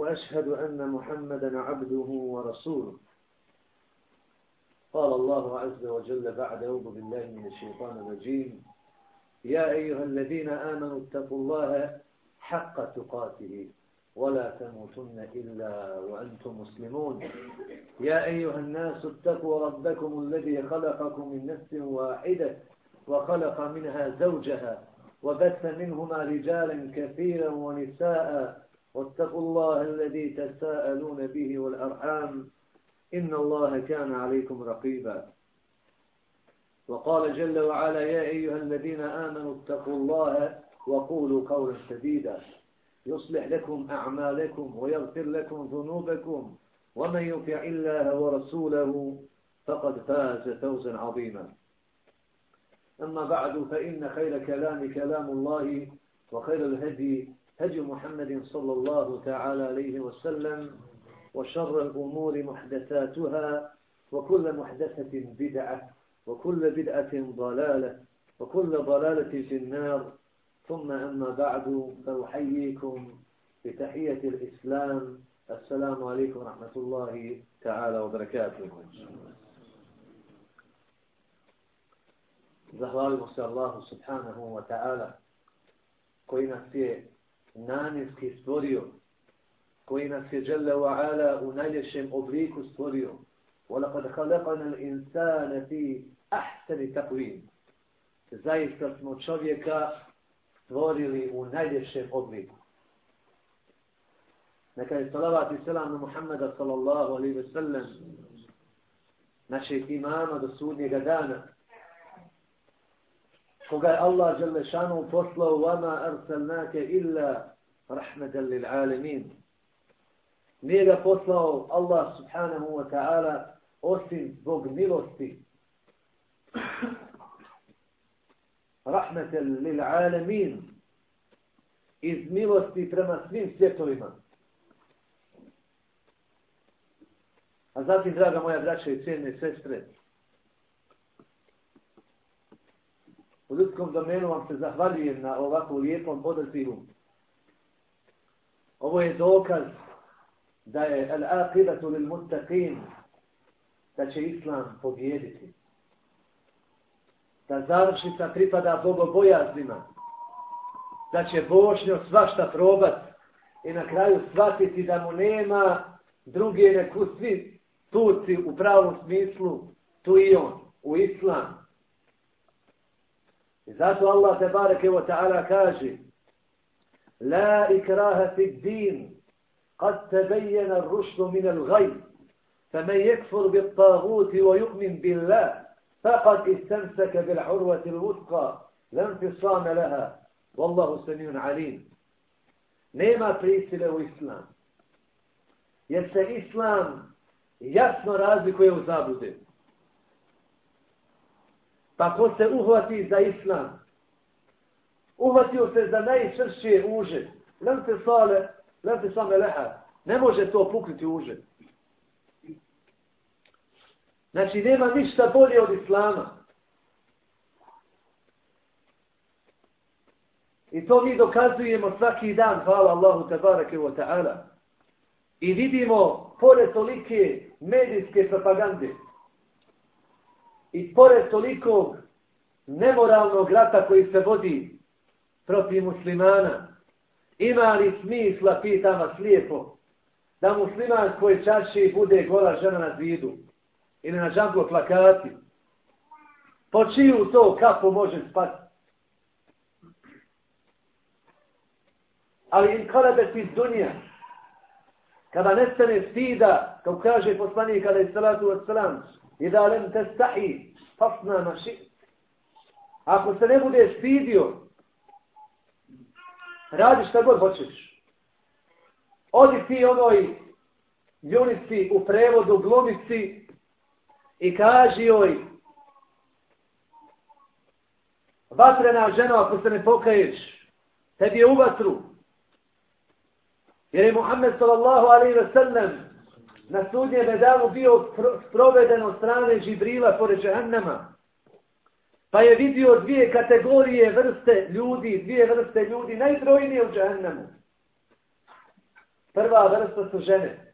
وأشهد أن محمدا عبده ورسوله. قال الله عز وجل بعد أعوذ بالله من الشيطان الرجيم. يا أيها الذين آمنوا اتقوا الله حق تقاته ولا تموتن إلا وأنتم مسلمون. يا أيها الناس اتقوا ربكم الذي خلقكم من نفس واحدة وخلق منها زوجها وبث منهما رجالا كثيرا ونساء واتقوا الله الذي تساءلون به والأرحام إن الله كان عليكم رقيبا. وقال جل وعلا يا أيها الذين آمنوا اتقوا الله وقولوا قولا سديدا. يصلح لكم أعمالكم ويغفر لكم ذنوبكم. ومن يطع الله ورسوله فقد فاز فوزا عظيما. أما بعد فإن خير كلام كلام الله وخير الهدي هدي محمد صلى الله تعالى عليه وسلم وشر الأمور محدثاتها وكل محدثة بدعة وكل بدعة ضلالة وكل ضلالة في النار. ثم أما بعد فأحييكم بتحية الإسلام. السلام عليكم ورحمة الله تعالى وبركاته. Zahvalimo se Allahu subhanahu wa ta'ala koji nas je namjenski stvorio, koji nas je žele wa ala u najljepšem obliku stvorio. وَلَقَدْ خَلَقَنَا الْإِنسَانَ فِي أَحْسَنِ تَقْوِيمِ Zaista smo čovjeka stvorili u najljepšem obliku. Neka je salavat i selam na Muhammeda sallallahu alaihi ve sellem našeg imama do sudnjega dana koga je Allah Želešanu poslao vama arsalnake illa rahmetan lil alemin. Nije ga poslao Allah subhanahu wa ta'ala osim zbog milosti. Rahmetan lil alemin. Iz milosti prema svim svjetovima. A zatim, draga moja braća i cijene sestre, U ljudskom domenu vam se zahvaljujem na ovakvom lijepom odazivu. Ovo je dokaz da je al-aqibatu lil muttaqin da će islam pobjediti. Da završnica pripada bogobojaznima. Da će bošnjo svašta probat i na kraju shvatiti da mu nema druge neku svi tuci u pravom smislu tu i on, u islam. I zato Allah te bareke wa ta'ala kaže La ikraha fi din قد تبين الرشد من الغي فمن يكفر بالطاغوت ويؤمن بالله فقد استمسك بالعروة الوثقى لا انفصام لها والله سميع عليم nema prisile u islam. Jer se islam jasno razlikuje u zabude. Pa ko se uhvati za islam, uhvatio se za najsršije uže, lem se sale, lem se same leha, ne može to pukriti uže. Znači, nema ništa bolje od islama. I to mi dokazujemo svaki dan, hvala Allahu tabarake wa ta'ala. I vidimo, pored tolike medijske propagande, i pored tolikog nemoralnog rata koji se vodi protiv muslimana, ima li smisla, pitam vas lijepo, da musliman koji čaši bude gola žena na zidu ili na džamblo plakati, po čiju to kapu može spati? Ali in kada bez iz dunija, kada nestane stida, kao kaže poslanik kada je salatu wa salam, i da lem te stahi, fasna naši, ako se ne budeš stidio, radi šta god hoćeš. Odi ti onoj ljunici u prevodu glumici i kaži joj vatrena žena ako se ne pokaješ tebi je u vatru jer je Muhammed sallallahu alaihi ve sellem na sudnjem medalu bio sproveden od strane Žibrila pored Žehannama. pa je vidio dvije kategorije vrste ljudi dvije vrste ljudi najbrojnije u Žehannamu. prva vrsta su žene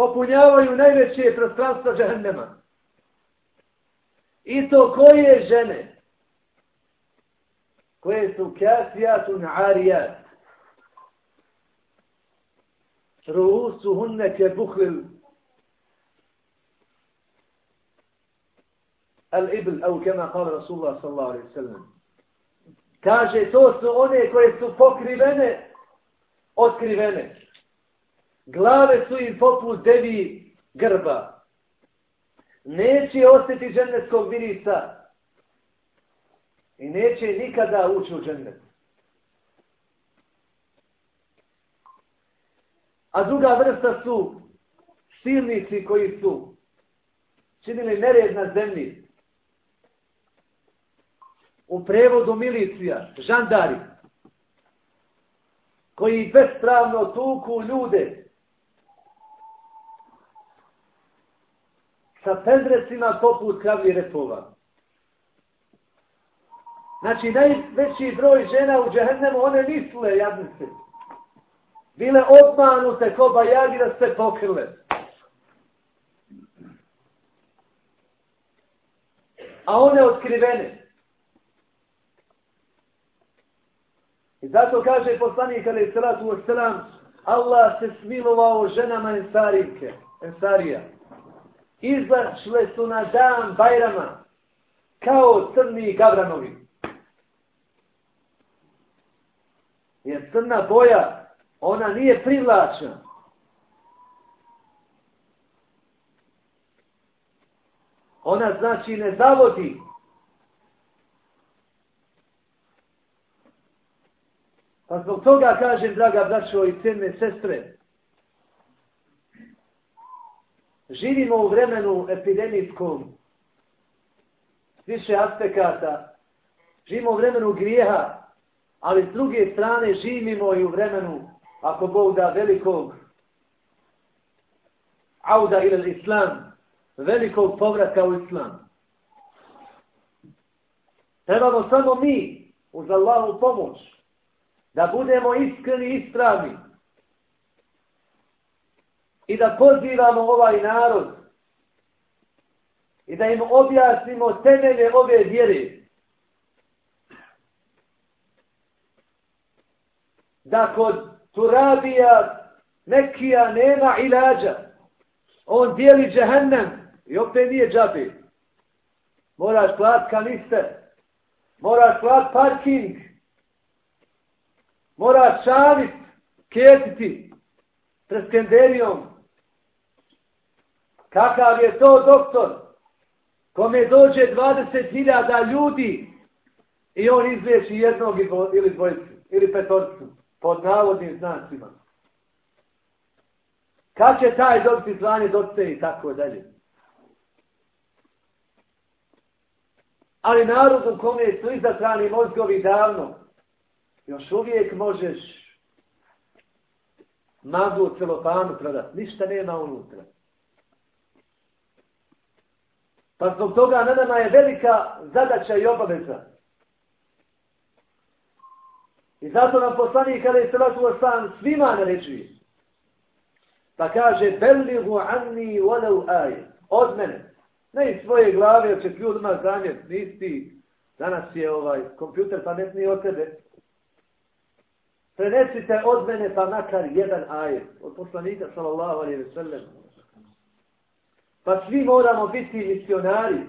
popunjavaju najveće prostranstvo Žehannama. I to koje žene? Koje su kasijatun arijat. Ruusu hunne ke buhlil al-ibl, au kema kala Rasulullah sallallahu alaihi sallam. Kaže, to su one koje su pokrivene, otkrivene. Glave su im poput devi grba. Neće ostati džennetskog virisa. I neće nikada ući u džennet. A druga vrsta su silnici koji su činili nered na zemlji. U prevodu milicija, žandari, koji bespravno tuku ljude sa pendrecima poput kravlji repova. Znači, najveći broj žena u džehennemu, one misle, jadnice, bile obmanute ko bajagi da se pokrile. A one otkrivene. I zato kaže poslanik, ali salatu wasalam, Allah se smilovao ženama ensarijke, ensarija izašle su na dan Bajrama kao crni gavranovi. Jer crna boja, ona nije privlačna. Ona znači ne zavodi. Pa zbog toga kažem, draga braćo i cene sestre, živimo u vremenu epidemijskom više aspekata, živimo u vremenu grijeha, ali s druge strane živimo i u vremenu, ako Bog da velikog auda ili islam, velikog povratka u islam. Trebamo samo mi, uz Allahu pomoć, da budemo iskreni i ispravni, i da pozivamo ovaj narod i da im objasnimo temelje ove vjere. Da kod Turabija nekija, nema ilađa. On dijeli džehennem i opet nije džabi. Moraš plat kanister. Moraš plat parking. Moraš šavit, ketiti pred skenderijom Kakav je to doktor kome dođe 20.000 ljudi i on izliječi jednog ili dvojicu ili petorcu pod navodnim znacima. Kad će taj dobiti zvanje doce i tako dalje. Ali narod u kome su izatrani mozgovi davno, još uvijek možeš maglu u celofanu prodati. Ništa nema unutra. Pa zbog toga na nama je velika zadaća i obaveza. I zato nam poslanik kada je salatu ostan svima naređuje. Pa kaže, belligu anni walau aj. Od mene. Ne iz svoje glave, jer će ljudima zanjet, nisi, danas je ovaj kompjuter pametniji od tebe. Prenesite od mene pa makar jedan ajet. Od poslanika, sallallahu alaihi ve sellem. Pa svi moramo biti misionari.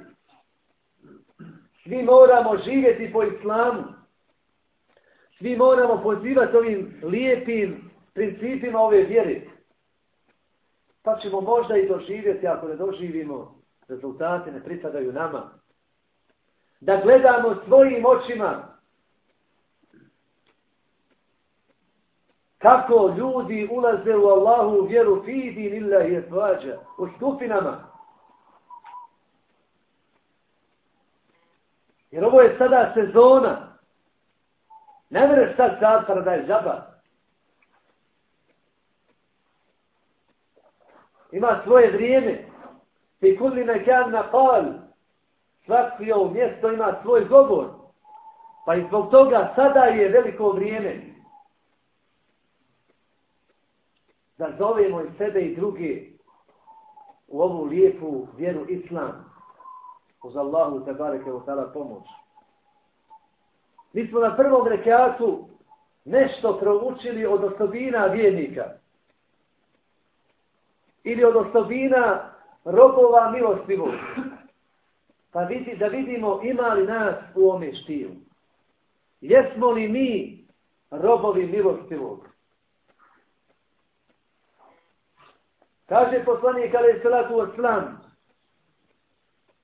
Svi moramo živjeti po islamu. Mi moramo pozivati ovim lijepim principima ove vjere. Pa ćemo možda i doživjeti, ako ne doživimo, rezultate ne pripadaju nama. Da gledamo svojim očima kako ljudi ulaze u Allahu u vjeru fidi lillahi etvađa u skupinama. Jer ovo je sada sezona. Ne mereš sad zatvara da je žaba. Ima svoje vrijeme. Ti kudli nekam na pal. Svaki ovo mjesto ima svoj govor. Pa i zbog toga sada je veliko vrijeme. Da zovemo i sebe i druge u ovu lijepu vjeru Islam. Uz Allahu te bareke u tala pomoć. Mi smo na prvom rekiatu nešto proučili od osobina vjernika. Ili od osobina robova milostivog. Pa vidi, da vidimo ima li nas u ome štilu. Jesmo li mi robovi milostivog? Kaže poslanik alaih salatu wassalam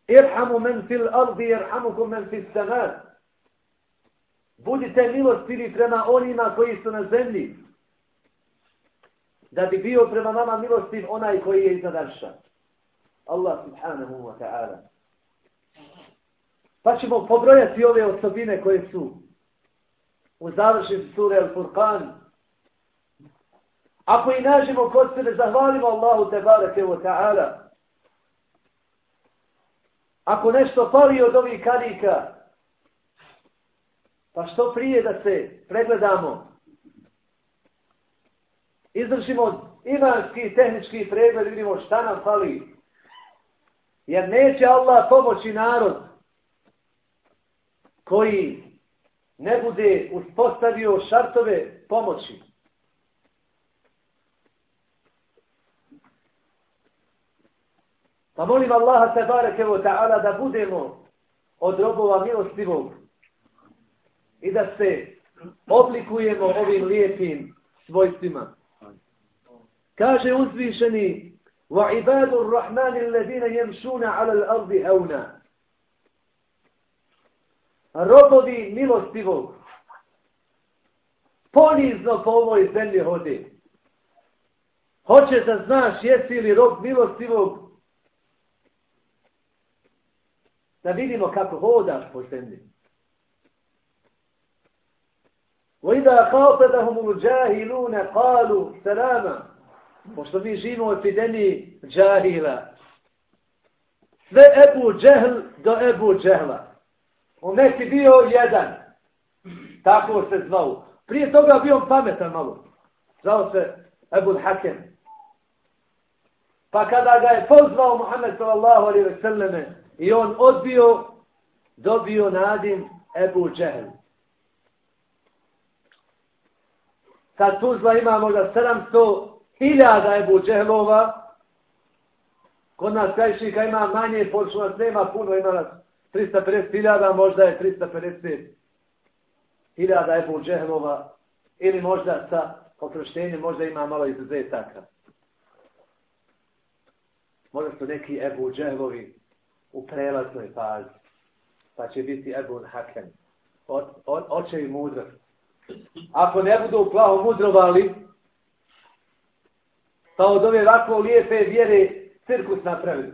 Irhamu men fil ardi, irhamukum men fil sanat. Budite milostivi prema onima koji su na zemlji. Da bi bio prema nama milostiv onaj koji je iznad arša. Allah subhanahu wa ta'ala. Pa ćemo pobrojati ove osobine koje su u završenju sure Al-Furqan. Ako i nađemo kod sebe, zahvalimo Allahu te barake wa ta'ala. Ako nešto fali od ovih karika, pa što prije da se pregledamo, izvršimo imanski i tehnički pregled, vidimo šta nam fali. Jer neće Allah pomoći narod koji ne bude uspostavio šartove pomoći. Pa molim Allaha tebareke wa ta'ala da budemo od robova milostivog i da se oblikujemo ovim lijepim svojstvima. Kaže uzvišeni وَعِبَادُ الرَّحْمَنِ الَّذِينَ يَمْشُونَ عَلَى الْأَرْضِ هَوْنَا Robovi milostivog ponizno po ovoj zemlji hode. Hoće da znaš jesi li rob milostivog da vidimo kako hodaš po zemlji. وَإِذَا قَاطَدَهُمُ الْجَاهِلُونَ قَالُوا سَلَامًا Pošto mi živimo u epidemiji džahila. Sve Ebu Džehl do Ebu Džehla. On neki bio jedan. Tako se zvao. Prije toga bio on pametan malo. Zvao se Ebu Hakem. Pa kada ga je pozvao Muhammed sallallahu alaihi ve selleme I on odbio, dobio nadim Ebu Džehl. Kad Tuzla ima možda 700 hiljada Ebu Džehlova, kod nas krajišnika ima manje, pošto nas nema puno, ima nas 350 hiljada, možda je 350 hiljada Ebu Džehlova, ili možda sa oproštenjem, možda ima malo izuzetaka. Možda su neki Ebu Džehlovi u prelaznoj fazi. Pa će biti Ebu Hakem. Očevi mudro. Ako ne budu plaho mudrovali, pa od ove ovako lijepe vjere cirkus napravili.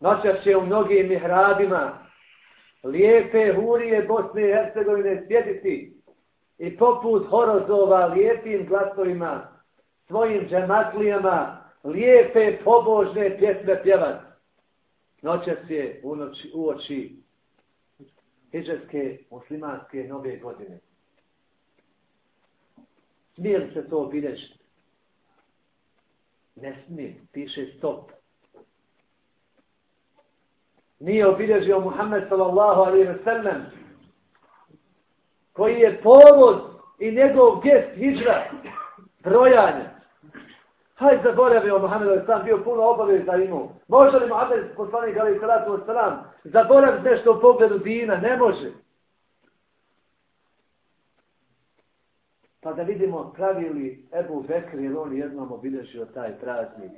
Noćas će u mnogim mihrabima lijepe hurije Bosne i Hercegovine sjediti i poput horozova lijepim glasovima svojim džematlijama lijepe pobožne pjesme pjevat. Noćas je u, noći, u oči hijđarske muslimanske nove godine. Smije li se to obilježiti? Ne smije, piše stop. Nije obilježio Muhammed sallallahu alaihi wa sallam koji je povod i njegov gest hijđra brojanja. Taj zaboravio Muhammed Al-Islam, bio puno obaveza imao. Može li Muhammed poslanik Ali Salatu Salam zaboraviti nešto u pogledu dina? Ne može. Pa da vidimo pravili Ebu Bekr, jer on jednom obilježio taj praznik.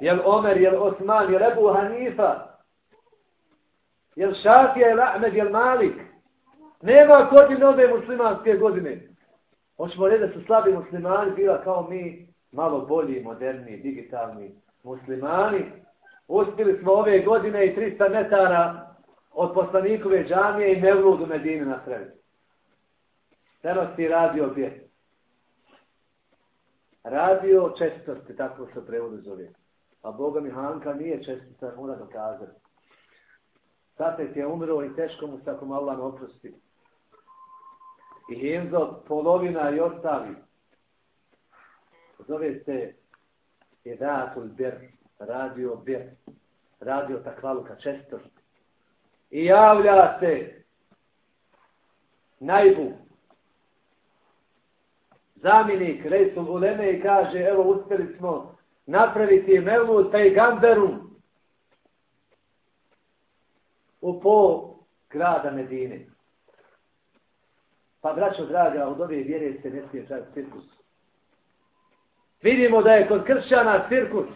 Jel Omer, jel Osman, jel Ebu Hanifa, jel Šafija, jel Ahmed, jel Malik. Nema godine nove muslimanske godine. Hoćemo reći da su slabi muslimani bila kao mi, malo bolji, moderni, digitalni muslimani. Uspili smo ove godine i 300 metara od poslanikove džamije i Mevludu Medine na sredi. Prenosti radio gdje? Radio čestvrti, tako se prevodu zove. A Boga mi Hanka nije čestita, mora dokazati. Tatec je umro i teško mu tako malo na oprosti. I Hinzo polovina i ostali. Zove se Edatul Bir, radio Bir, radio takvaluka čestost. I javlja se najbu zamjenik Rejsul Uleme i kaže, evo uspjeli smo napraviti Mevlu Pejgamberu u pol grada Medine. Pa, braćo draga, od ove vjere se ne smije čak cirkus. Vidimo da je kod kršćana cirkus.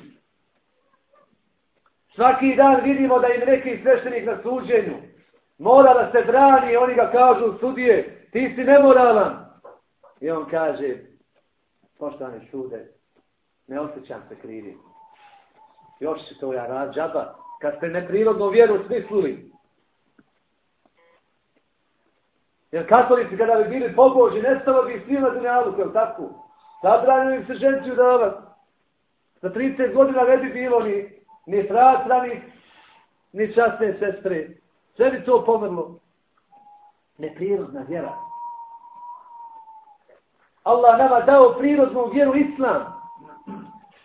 Svaki dan vidimo da im neki sveštenik na suđenju mora da se brani, oni ga kažu sudije, ti si nemoralan. I on kaže, poštovani sude, ne osjećam se krivi. Još se to ja rad džaba, kad ste neprirodno vjeru smislili. Jer katolici kada bi bili pobožni, nestalo bi svi na dunjalu, kao tako. Zabranili im se ženciju davat. Za 30 godina ne bi bilo ni, ni fratra, ni, ni časne sestre. Sve bi to pomrlo. Neprirodna vjera. Allah nama dao prirodnu vjeru islam.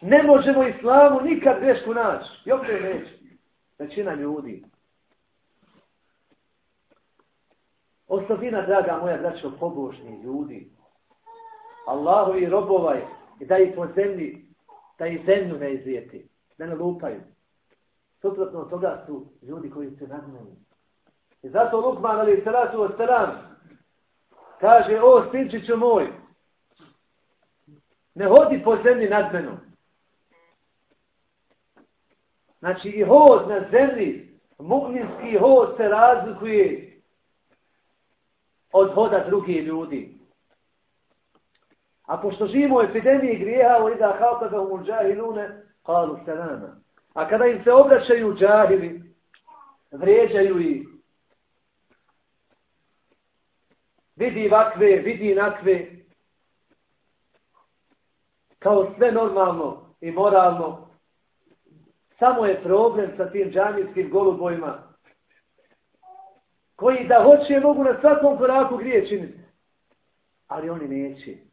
Ne možemo islamu nikad grešku naći. I opet neće. Većina ljudi. Osobina, draga moja, braćo, pobožni ljudi. Allahovi robovaj i da ih po zemlji, da ih zemlju ne izvijeti. Da ne lupaju. Suprotno od toga su ljudi koji se nadmeni. I zato Lukman, ali salatu o salam, kaže, o, sinčiću moj, ne hodi po zemlji nad menom. Znači i hod na zemlji, mu'minski hod se razlikuje od hoda drugih ljudi. A pošto živimo u epidemiji grijeha, o idha halta da džahilune, kalu salama. A kada im se obraćaju džahili, vrijeđaju ih, vidi vakve, vidi nakve, kao sve normalno i moralno, samo je problem sa tim džamijskim golubojima, koji da hoće mogu na svakom koraku grije činiti. Ali oni neće.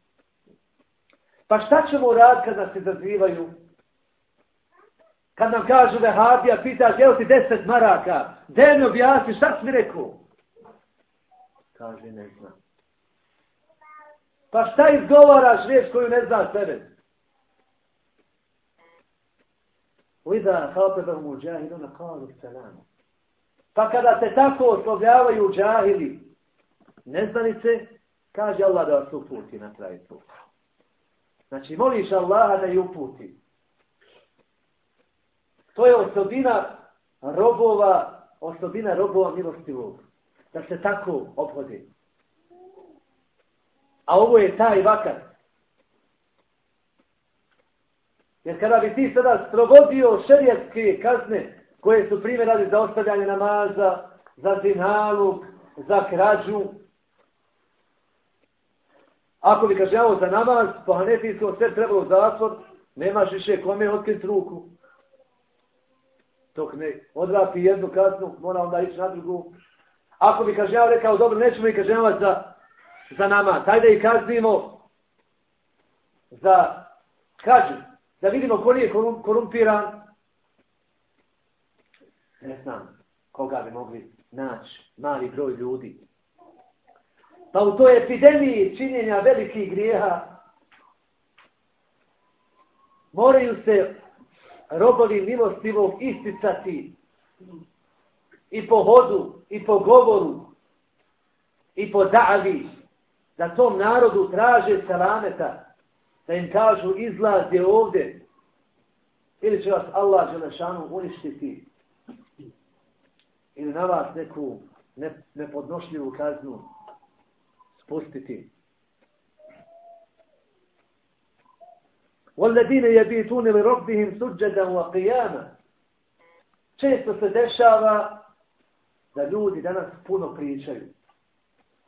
Pa šta ćemo rad kad nas se zazivaju? Kad nam kažu da Habija pita, evo ti deset maraka, gdje mi objasni, šta si mi rekao? Kaže, ne znam. Pa šta izgovaraš riječ koju ne zna sebe? وإذا خاطبهم الجاهلون قالوا السلام Pa kada se tako oslovljavaju džahili, neznanice, kaže Allah da vas uputi na kraj put. Znači, moliš Allaha da ju uputi. To je osobina robova, osobina robova milostivog. Da se tako obhodi. A ovo je taj vakat. Jer kada bi ti sada sprovodio šerijetske kazne koje su primjer radi za ostavljanje namaza, za zinaluk, za krađu, ako bi kažnjavao za namaz, po hanefijskom sve trebalo zatvor, nemaš više kome otkriti ruku. Tok ne odrapi jednu kaznu, mora onda ići na drugu. Ako bi kažnjavao rekao, dobro, nećemo i kažnjavati za, za namaz, hajde i kaznimo za krađu da vidimo ko nije korumpiran. Ne znam koga bi mogli naći, mali broj ljudi. Pa u toj epidemiji činjenja velikih grijeha moraju se robovi milostivog isticati i po hodu, i po govoru, i po davi, da tom narodu traže salameta, da im kažu izlaz je ovdje. Ili će vas Allah Želešanu uništiti? Ili na vas neku nepodnošljivu kaznu? spustiti. وَالَّذِينَ يَبِيتُونَ لِرَبِّهِمْ سُجَّدًا وَقِيَامًا Često se dešava da ljudi danas puno pričaju.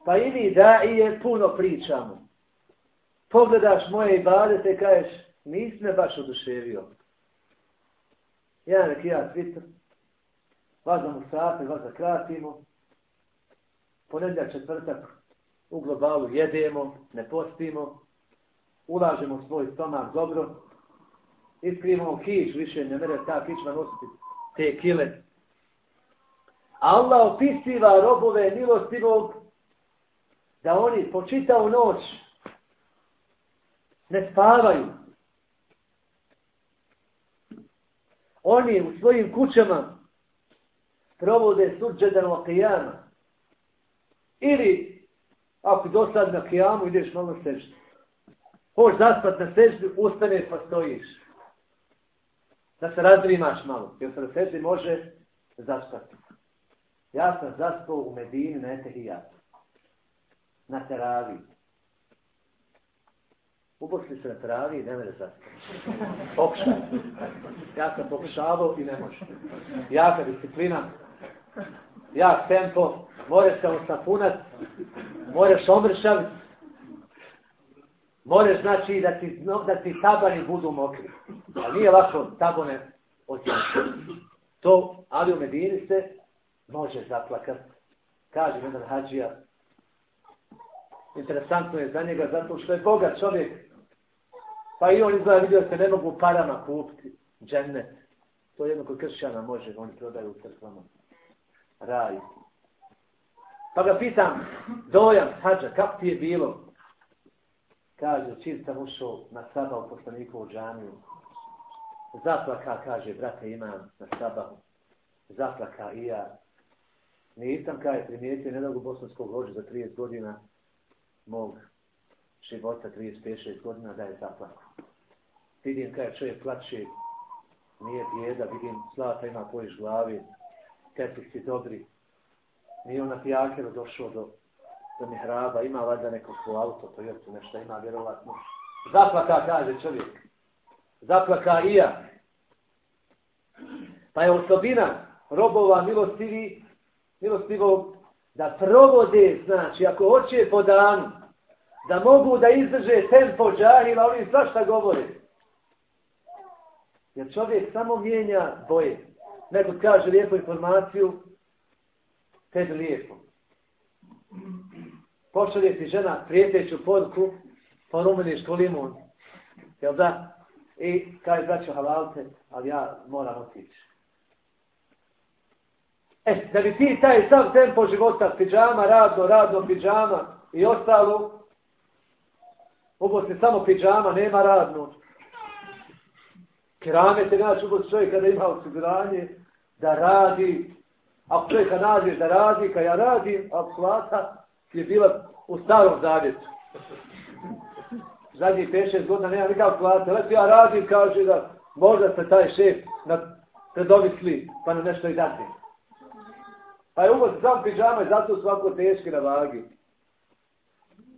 Pa i mi da i je puno pričamo. Pogledaš moje ibade te kažeš, nisi me baš oduševio. Ja nek ja Twitter, vazamo sate, vaza kratimo, ponedljak četvrtak u globalu jedemo, ne postimo, ulažemo svoj stomak dobro, iskrivamo kiš, više ne mere ta kičma nositi te kile. Allah opisiva robove milostivog da oni po čitavu noć ne spavaju. Oni u svojim kućama provode suđedan u. Ili, ako dosad na kijamu, ideš malo sežiti. Hoš zaspat na sežbi, ustane pa stojiš. Da se razrimaš malo. Jer se na sežbi može zaspati. Ja sam zaspao u Medini na Etehijatu. Na teravi. Ubosli se na teravi i ne mene zaspati. Pokušaj. Ja sam pokušavao i ne može. Jaka disciplina. Jak tempo. Moraš se osapunat. Moraš omršaviti. Moraš znači da ti, da ti tabani budu mokri. A nije lako tabone osjećati. To, ali u Medini se može zaplakat. Kaže jedan hađija. Interesantno je za njega zato što je bogat čovjek. Pa i on izgleda vidio se ne mogu parama kupiti. Džennet. To jedno kod kršćana može. Oni prodaju u crkvama. Raj. Pa ga pitam, dojam, hađa, kako ti je bilo? Kaže, čim sam ušao na sabah u poslanikovu džaniju, zaplaka, kaže, brate, imam na sabahu. Zaplaka i ja. Nisam, kaže, primijetio nedogu bosanskog loža za 30 godina mog života, 35-6 godina, da je zaplako. Vidim, kaže, čovjek plače, nije bijeda, vidim, slata ima pojiš glavi, tepi si dobri. Nije on na pijakeru došao do do mihraba, ima valjda neko svoj auto, to je nešto ima vjerovatno. Zaplaka, kaže čovjek. Zaplaka i ja. Pa je osobina robova milostivi, milostivog, da provode, znači, ako hoće po danu, da mogu da izdrže tempo džahila, oni svašta govore. Jer čovjek samo mijenja boje. Neko kaže lijepu informaciju, tebi lijepo pošalje ti žena prijeteću podku, pa rumeniš ko limun. Jel da? I kaj znači halalte, ali ja moram otići. E, da bi ti taj sam tempo života, piđama, radno, radno, piđama i ostalo, ubosti samo piđama, nema radno. Kerame te naći ubosti čovjek kada ima osiguranje, da radi, ako čovjeka nađeš da radi, kad ja radim, a plata, je bila u starom zavjetu. Zadnjih 5-6 godina nema nikakav plata. Lepo ja radim, kaže da možda se taj šef na predomisli, pa na nešto i dati. Pa je uvoz sam pižama i zato svako teški na vagi.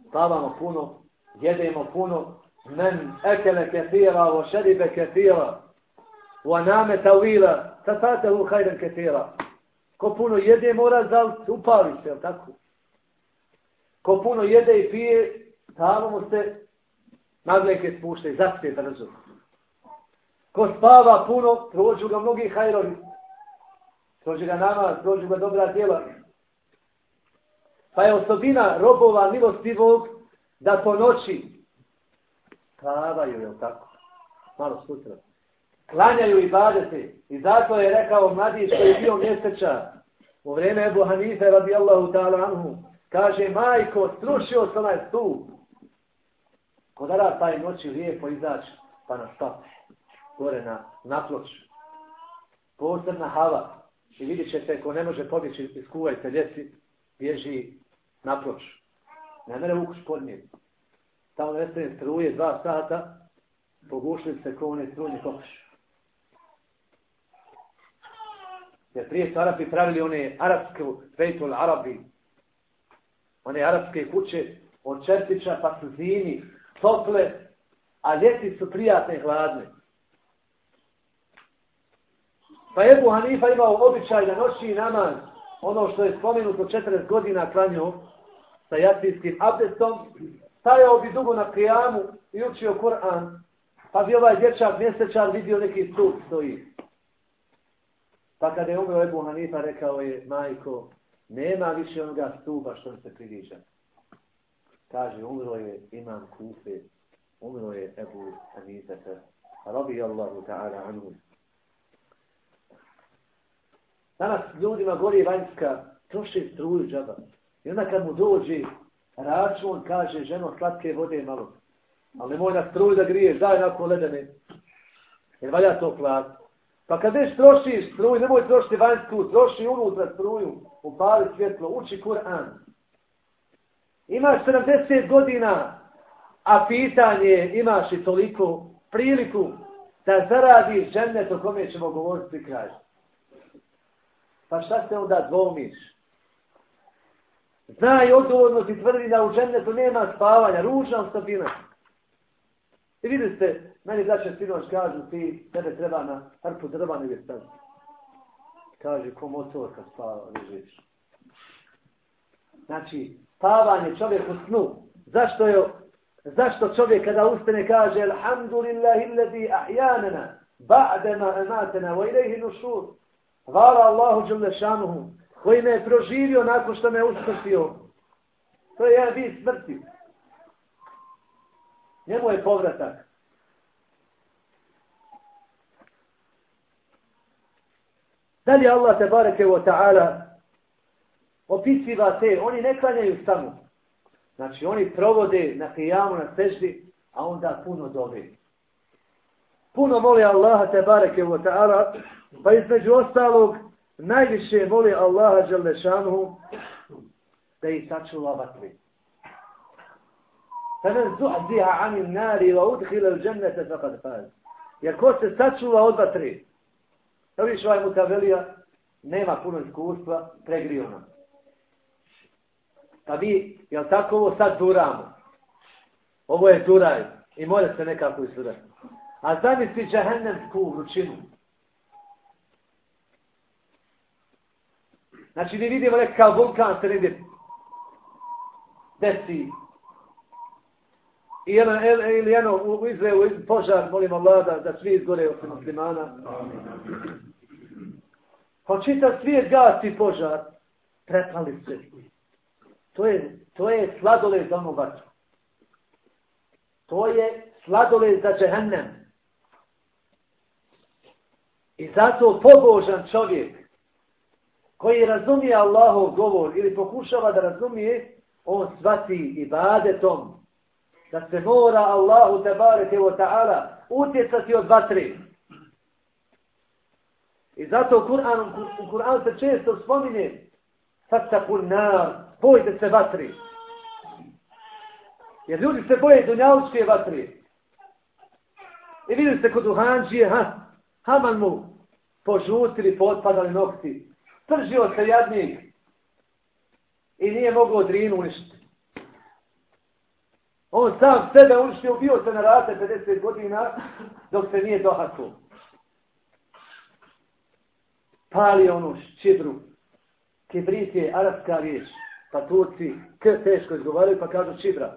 Spavamo puno, jedemo puno, men ekele kefira, o šeribe kefira, o aname tawila, ta tate u hajden kefira. Ko puno jede mora zaliti, upali se, tako? Ko puno jede i pije, tamo mu se nagleke spušte i zaspije brzo. Ko spava puno, prođu ga mnogi hajrovi. Prođu ga nama, prođu ga dobra djela. Pa je osobina robova milostivog da po noći spavaju, je tako? Malo sutra. Klanjaju i badete. I zato je rekao mladić koji je bio mjeseča u vrijeme Ebu Hanife radijallahu ta'ala anhu. Kaže, majko, strušio sam onaj stup. Kod da taj noći lijepo izaći, pa na stop, gore na, na ploču. Posebna hava. I vidit ćete, ko ne može pobjeći iz kuvajte ljeti, bježi na ploču. Ne mere ukuš podnijem. Tamo nestane struje dva sata, pogušili se ko one strunje kokuš. Jer prije su pravili one arapske fejtul arabi, one arapske kuće od čertića pa su zimi, tople, a ljeti su prijatne hladne. Pa Ebu Hanifa imao običaj da noći namaz, ono što je spomenuto 40 godina klanio sa jacijskim abdestom, stajao bi dugo na prijamu i učio Kur'an, pa bi ovaj dječak mjesečar vidio neki stup stoji. Pa kada je umro Ebu Hanifa, rekao je, majko, nema više onoga stuba što se priviđa. Kaže, umro je imam kufe, umro je Ebu Hanifa, rabi Allahu ta'ala anhu. Danas ljudima gori vanjska, troši struju džaba. I onda kad mu dođe račun, kaže ženo slatke vode malo. Ali nemoj na struju da griješ, daj nakon ledene. Jer valja to plat. Pa kad već trošiš struju, nemoj trošiti vanjsku, troši unutra struju, upali svjetlo, uči Kur'an. Imaš 70 godina, a pitanje imaš i toliko priliku da zaradiš džennet o kome ćemo govoriti kraj. Pa šta se onda dvomiš? Znaj odgovorno ti tvrdi da u džennetu nema spavanja, ružna osobina. I vidite ste, meni braće sinoć kažu ti, tebe treba na hrpu drva negdje staviti. Kaže, ko motor kad spava, ležiš. Znači, spavanje čovjek u snu. Zašto je, zašto čovjek kada ustane kaže, Alhamdulillahi illazi ahjanana, ba'dema ematena, wa ilaihi nušur. Hvala Allahu Đelešanuhu, koji me je proživio nakon što me je usmrtio. To je jedan vid smrti. Njemu je povratak. Dalje Allah te bareke wa ta'ala opisiva te, oni ne klanjaju samo. Znači oni provode na kijamu, na seždi, a onda puno dobe. Puno moli Allaha te bareke wa ta'ala Pa između ostalog, najviše voli Allaha Đalešanu da ih sačuva vatri. فمن زحزح عن النار وادخل الجنة فقد فاز. Od ستشوا عود بطري تبي شوية متابلية نيما كون الكوسطة تغريونا تبي يلتاكو سات دورامو Ovo je duraj i mora se nekako izvrati. A zamisli džahennemsku vrućinu. Znači, mi vidimo nekakav vulkan se negdje desi. I El ili jedno u Izraelu požar, molim Allah da, da svi izgore od muslimana. Pa čitav svijet gasi požar, prepali se. To je, to je sladoled za onu vatru. To je sladoled za džehennem. I zato pobožan čovjek, koji razumije Allahov govor ili pokušava da razumije, on svati ibadetom, da se mora Allahu tebareke wa ta'ala utjecati od vatre. I zato u Kur'an, u Kur'an se često spomine fatakun nar, bojte se vatri. Jer ljudi se boje dunjavučke vatri. I vidite se kod duhanđije, ha, haman mu požutili, potpadali nokti. Tržio se jadnik i nije mogao drinu uništiti. On sam sebe uništio, bio se na rate 50 godina dok se nije dohakao. Pali onu čibru. Kibrit je arabska riječ. Pa Turci k teško izgovaraju pa kažu čibra.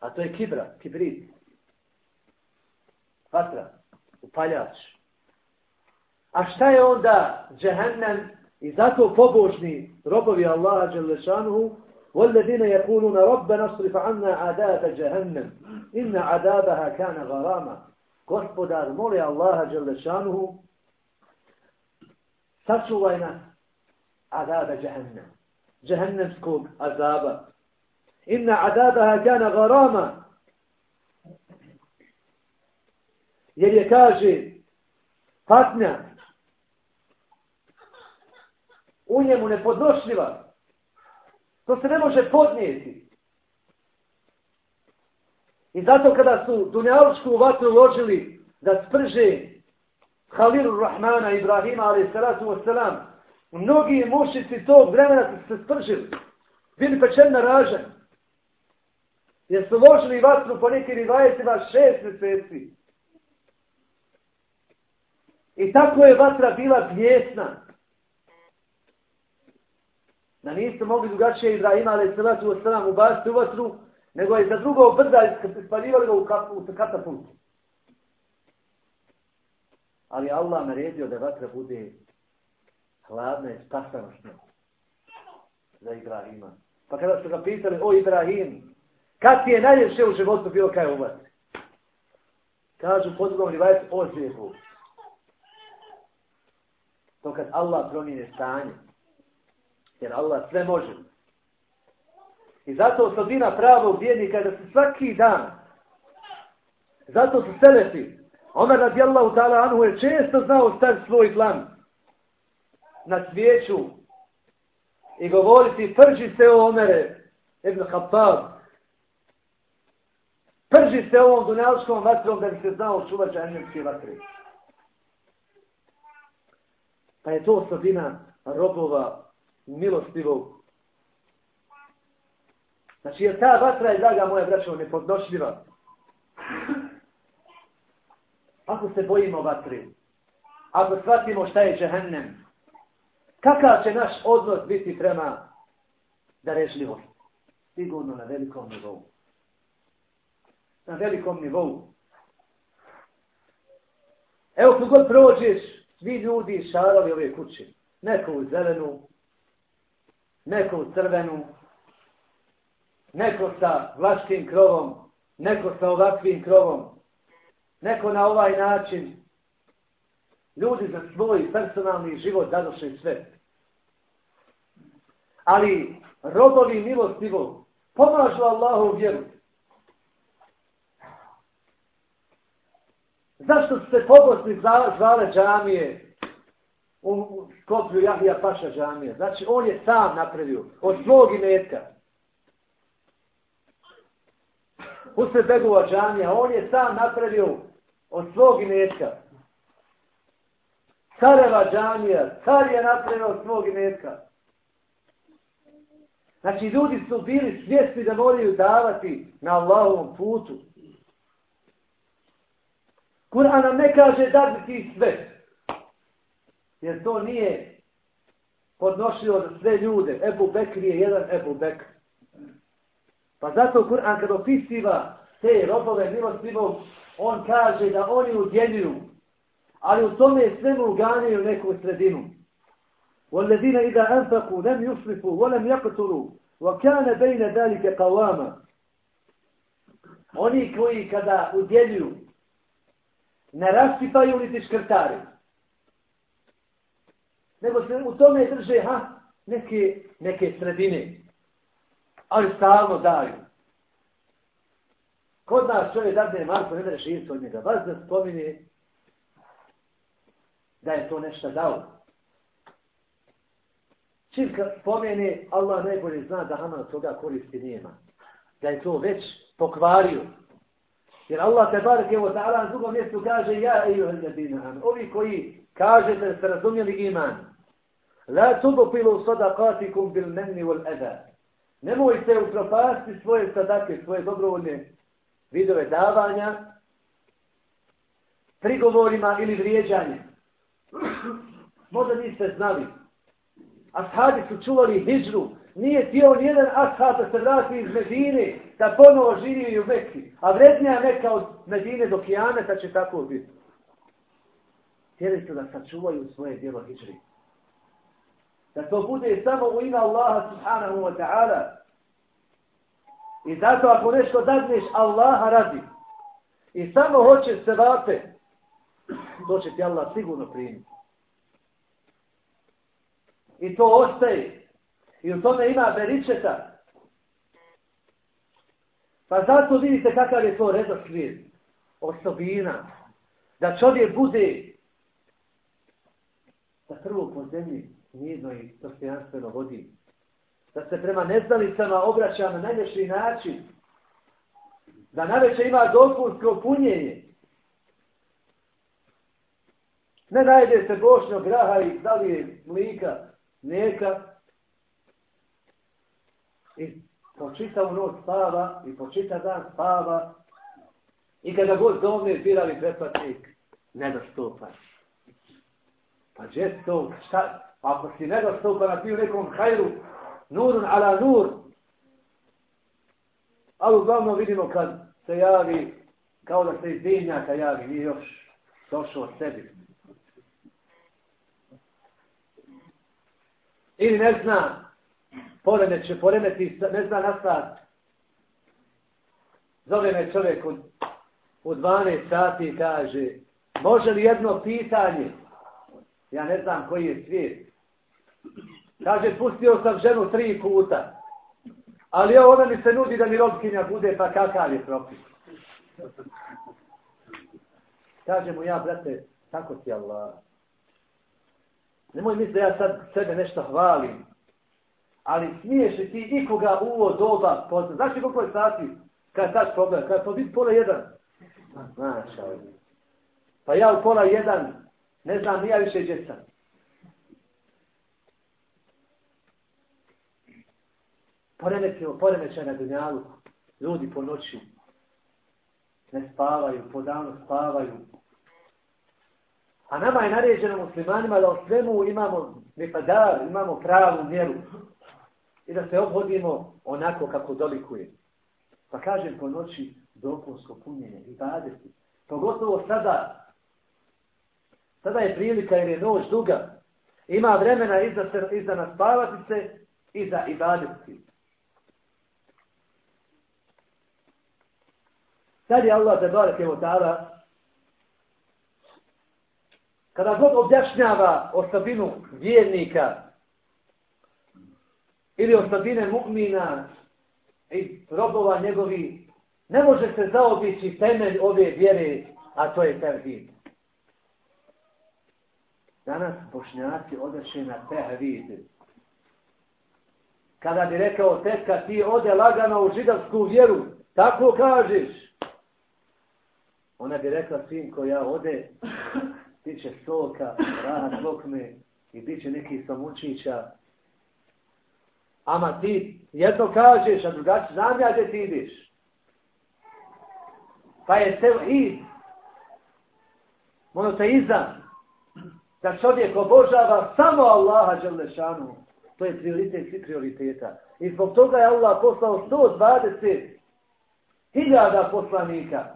A to je kibra, kibrit. Vatra, upaljač. A šta je onda džehennem i zato pobožni robovi Allaha Đelešanuhu والذين يقولون ربنا اصرف عنا عذاب جهنم إن عذابها كان غراما gospodar moli Allaha Đelešanuhu sačuvaj nas azaba džehennem džehennemskog azaba inna azabaha kana garama jer je kaže patnja u njemu nepodnošljiva. To se ne može podnijeti. I zato kada su Dunjalučku vatru uložili da sprže Halilu Rahmana Ibrahima ali salatu wasalam, mnogi mušici tog vremena su se spržili. Bili pečen na ražan. Jer su ložili vatru po nekim rivajetima šest mjeseci. I tako je vatra bila bljesna. Da nisu mogli drugačije Ibrahima, ali se vatu u stranu ubaciti u vatru, nego je za drugo brda ispaljivali ga u, kapu, u katapultu. Ali Allah naredio da vatra bude hladna i spasanošna za Ibrahima. Pa kada su ga pitali, o Ibrahim, kad ti je najljepše u životu bilo kaj u vatri? Kažu podrugom rivajati, o zvijepu. To kad Allah promijene stanje. Jer Allah sve može. I zato osobina pravog vjernika je da se svaki dan, zato su selefi, Omer radijallahu ta'ala anhu je često znao staviti svoj plan na svijeću i govoriti prži se o Omere, Ibn Khattab, prži se ovom dunjalskom vatrom da bi se znao čuvat džanjemske vatre. Pa je to osobina robova milostivog. Znači, jer ta vatra je, draga moja braćo, nepodnošljiva. Ako se bojimo vatri, ako shvatimo šta je džehennem, kakav će naš odnos biti prema darežljivosti? Sigurno na velikom nivou. Na velikom nivou. Evo, kogod prođeš, svi ljudi šarali ove kuće. Neko u zelenu, neko u crvenu, neko sa vlaškim krovom, neko sa ovakvim krovom, neko na ovaj način. Ljudi za svoj personalni život dadoše sve. Ali robovi milostivo pomažu Allahu vjeru. Zašto se pobosni zvale džamije u Skoplju Jahija Paša džamija. Znači, on je sam napravio od svog imetka. Usred Begova džamija, on je sam napravio od svog imetka. Careva džamija, car je napravio od svog imetka. Znači, ljudi su bili svjesni da moraju davati na Allahovom putu. Kur'an nam ne kaže da bi ti sve. Jer to nije podnošio za sve ljude. Ebu Bekr je jedan Ebu Bekr. Pa zato Kur'an kad opisiva te robove milostivog, on kaže da oni udjeljuju. Ali u tome svemu uganjaju neku sredinu. والذين إذا أنفقوا لم يصرفوا ولم يقتلوا وكان بين ذلك قواما Oni koji kada udjeljuju ne rasipaju niti škrtari. Nego se u tome drže ha, neke, neke sredine. Ali stalno daju. Kod nas čovjek dadne Marko, ne mreš isto od njega. Vas da spomine da je to nešto dao. Čim spomene, Allah najbolje zna da Haman toga koristi nema. Da je to već pokvario. Jer Allah te bar kevo ta'ala na drugom mjestu kaže ja i juhel Ovi koji kaže da ste razumjeli iman. La tubupilu sadakatikum bil menni wal eda. Nemojte upropasti svoje sadake, svoje dobrovoljne vidove davanja prigovorima ili vrijeđanje. Možda niste znali. Ashabi su čuvali hijđru, nije tijelo nijedan ashab da se vrati iz Medine, da ponovo živi u Mekki. A vrednija neka od Medine do Kijameta će tako biti. Htjeli su da sačuvaju svoje djelo hijri. Da to bude samo u ime Allaha subhanahu wa ta'ala. I zato ako nešto dadneš Allaha radi i samo hoćeš se vape, to će ti Allah sigurno primiti. I to ostaje. I u tome ima beričeta. Pa zato vidite kakav je to redoslijed. Osobina. Da čovjek bude da prvo po zemlji mirno i dostojanstveno vodi. Da se prema nezdalicama obraća na najljepši način. Da najveće ima dopunsko punjenje. Ne najde se bošnjog graha i dalije mlika, mlijeka, I po čitavu noć spava i po čitav dan spava i kada god zovne zbirali pretplatnik, nedostupan. Pa gdje to, šta, pa ako si nedostupan, a ti u nekom hajru, nurun ala nur, ali uglavnom vidimo kad se javi, kao da se iz dinjaka javi, nije još došao sebi. Ili ne zna, poremeće, poremeti, ne zna na. Zove me čovjek u, u 12 sati i kaže, može li jedno pitanje? Ja ne znam koji je svijet. Kaže, pustio sam ženu tri puta. Ali evo, ona mi se nudi da mi robkinja bude, pa kakav je propis. Kaže mu ja, brate, tako ti Allah. Nemoj misli da ja sad sebe nešto hvalim. Ali smiješ li ti ikoga u ovo doba poznat? Znaš li koliko je sati? Kad je sad problem? Kad je to biti pola jedan? Znaš, Pa ja u pola jedan ne znam, nija više gdje sam. Poremetio, poremećaj na dunjalu. Ljudi po noći ne spavaju, po danu spavaju. A nama je naređeno muslimanima da o svemu imamo nepadar, imamo pravu mjeru. I da se obhodimo onako kako dolikuje. Pa kažem po noći dopunsko punjenje i badeti. Pogotovo sada. Sada je prilika jer je noć duga. Ima vremena i za, i za naspavati se i za ibadeti. Sad je Allah zabarak je ta'ala kada god objašnjava osobinu vjernika ili osobine mu'mina i robova njegovi, ne može se zaobići temelj ove vjere, a to je tevhid. Danas bošnjaci odeše na tevhid. Kada bi rekao tetka ti ode lagano u židovsku vjeru, tako kažeš, Ona bi rekla sinko ja ode, ti će soka, rahat lokme i bit će neki samučića. Ama ti jedno kažeš, a drugačije znam ja gdje ti ideš. Pa je se i monoteizam da čovjek obožava samo Allaha Đelešanu. To je prioritet svi prioriteta. I zbog toga je Allah poslao 120 hiljada poslanika.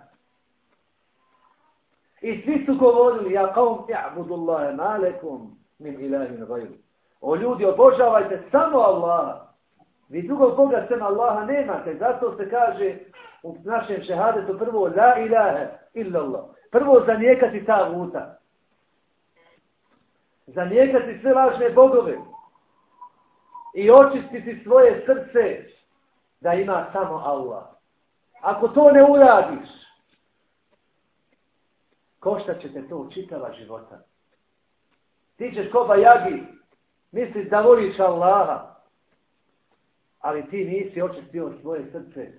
I svi su govorili, ja kaum i'budu Allahe malekum min ilahin gajru. O ljudi, obožavajte samo Allaha. Vi drugog Boga sem Allaha nemate. Zato se kaže u našem šehadetu prvo la ilaha illa Allah. Prvo zanijekati ta vuta. Zanijekati sve lažne bogove. I očistiti svoje srce da ima samo Allah. Ako to ne uradiš, košta će te to čitava života. Ti ćeš koba jagi, misliš da voliš Allaha, ali ti nisi očistio svoje srce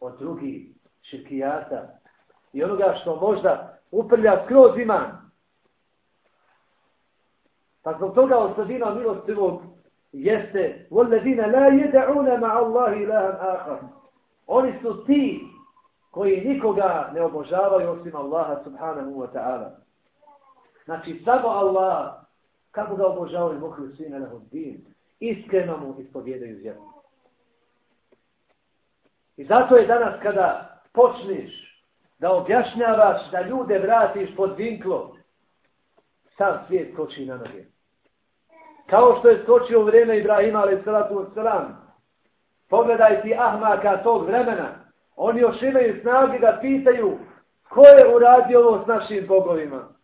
od drugih širkijata i onoga što možda uprlja skroz iman. Pa zbog toga osobina milostivog jeste وَالَّذِينَ لَا يَدَعُونَ مَعَ اللَّهِ إِلَهًا آخَرٍ Oni su ti koji nikoga ne obožavaju osim Allaha subhanahu wa ta'ala. Znači, samo Allah, kako ga obožavaju mokri svi na din, iskreno mu ispovjedaju vjeru. I zato je danas kada počneš da objašnjavaš, da ljude vratiš pod vinklo, sam svijet skoči na noge. Kao što je skočio u vrijeme Ibrahima, ali salatu wasalam, pogledaj ti ahmaka tog vremena, Oni još imaju snagi da pitaju ko je uradio ovo s našim bogovima.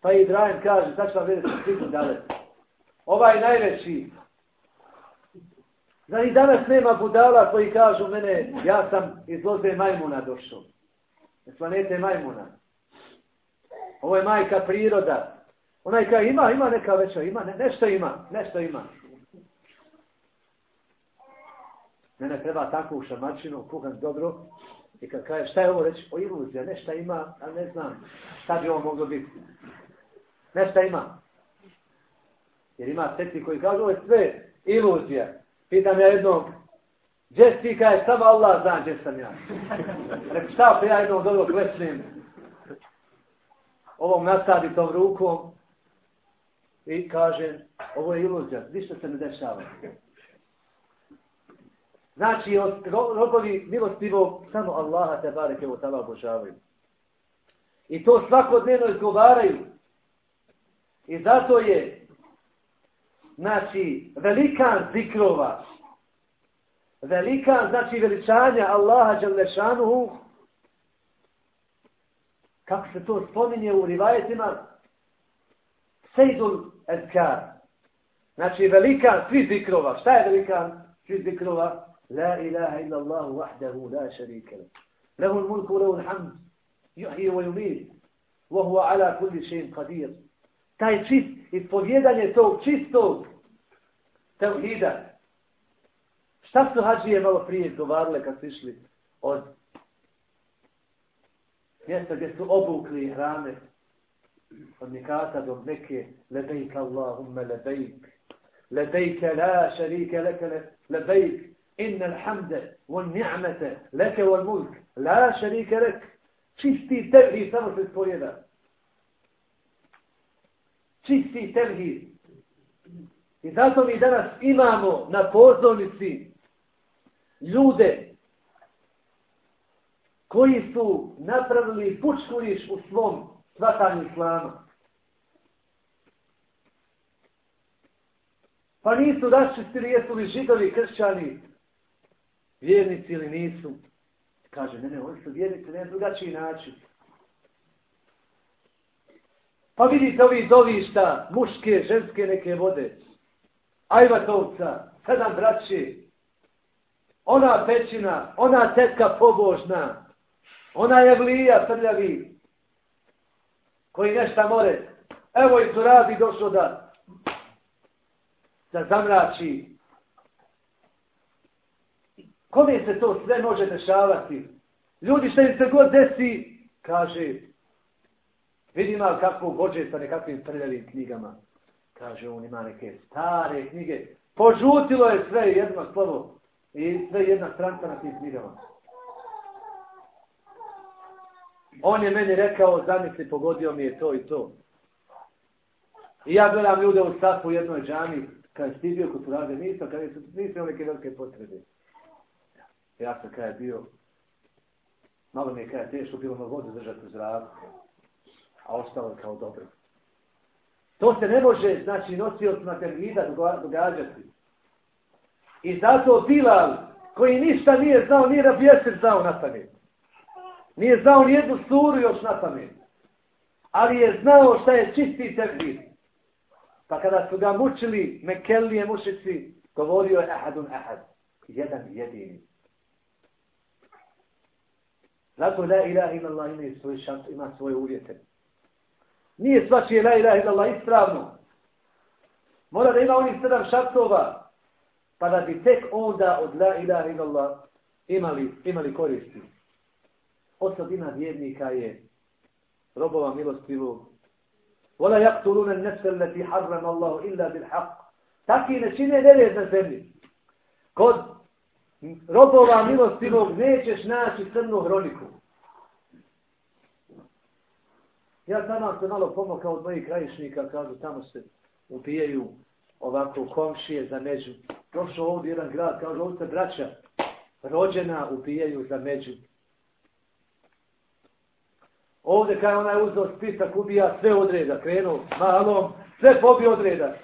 Pa i Ibrahim kaže, sad ću vam vidjeti svi dalje. Ovaj najveći. Zar i danas nema budala koji kažu mene, ja sam iz loze majmuna došao. Iz planete majmuna. Ovo je majka priroda. Ona je kaže, ima, ima neka veća, ima, ne, nešto ima, nešto ima. Mene treba tako u šamačinu, kuham dobro. I kad kaže šta je ovo reći, o iluzija, nešto ima, a ne znam šta bi ovo moglo biti. Nešto ima. Jer ima seti koji kažu ovo je sve iluzija. Pitam ja jednog, gdje ti kaj, samo Allah zna gdje sam ja. Rekao, šta pa ja jednog dobro klesnim, ovom nasadi tom rukom i kažem, ovo je iluzija, ništa se ne dešava. Znači, robovi milostivog, samo Allaha te bareke u tala obožavaju. I to svakodnevno izgovaraju. I zato je, znači, velikan zikrova, velikan, znači, veličanja Allaha Đalešanuhu, kako se to spominje u rivajetima, Sejdul Ezkar. Znači, velikan svi zikrova. Šta je velikan svi zikrova? La ilaha illa Allahu wahdahu la šarika. Lehu l-mulku, lehu l-hamd. Yuhyi wa yumid. Wa huwa ala kulli še'in qadir. Taj čist, ispovjedanje tog čistog tevhida. Šta su hađije malo prije govarile kad su išli od mjesta gdje su obukli hrame od Mikata do neke lebejk Allahumme lebejk lebejk la šarike leke lebejk inna l'hamde von ni'mete leke wal mulk. La šarike lek. Čisti tevhid samo se spojeda čisti tevhid i zato mi danas imamo na pozornici ljude koji su napravili pučkuriš u svom svatanju islama. Pa nisu raščistili jesu li židovi kršćani vjernici ili nisu. Kaže, ne, ne, oni su vjernici na drugačiji način. Pa vidite ovi dovišta, muške, ženske neke vode. Ajvatovca, sedam braći, ona pećina, ona tetka pobožna, Ona je vlija prljavi, koji nešta more. Evo i tu radi došlo da, da zamrači. Kome se to sve može dešavati? Ljudi što im se god desi, kaže, vidim ali kakvu gođe sa nekakvim prljavim knjigama. Kaže, on ima neke stare knjige. Požutilo je sve jedno slovo i sve jedna stranca na tim knjigama. On je meni rekao, zamisli, pogodio mi je to i to. I ja gledam ljude u sapu u jednoj džami, kada je stibio kod urade, nisam, kada su, nisam neke velike potrebe. Ja sam kada je bio, malo mi je kada je teško bilo na vodu držati u zraku, a ostalo je kao dobro. To se ne može, znači, nosioc na događati. I zato Bilal, koji ništa nije znao, nije rabjeser znao na pamet. Nije znao ni jednu suru još na pamet. Ali je znao šta je čisti tevhid. Pa kada su ga mučili Mekelije mušici, govorio je ahadun ahad. Jedan jedini. Zato la ilaha ila Allah ima svoj šans, ima svoje uvjete. Nije svačije la ilaha illallah ispravno. Mora da ima onih sedam šartova, pa da bi tek onda od la ilaha illallah imali, imali koristi osobina vjernika je robova milostivog. Vola jaktulune nefse leti harram Allahu illa bil haq. Taki ne čine nered na zemlji. Kod robova milostivog nećeš naći crnu hroniku. Ja tamo se malo pomokao od mojih krajišnika, kažu tamo se ubijaju ovako komšije za među. Prošao ovdje jedan grad, kažu ovdje se braća rođena ubijaju za među. Ovdje kada onaj uzao spisak ubija sve odreda, krenuo malom, sve pobio odreda.